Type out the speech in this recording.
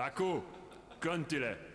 Aku, köntile!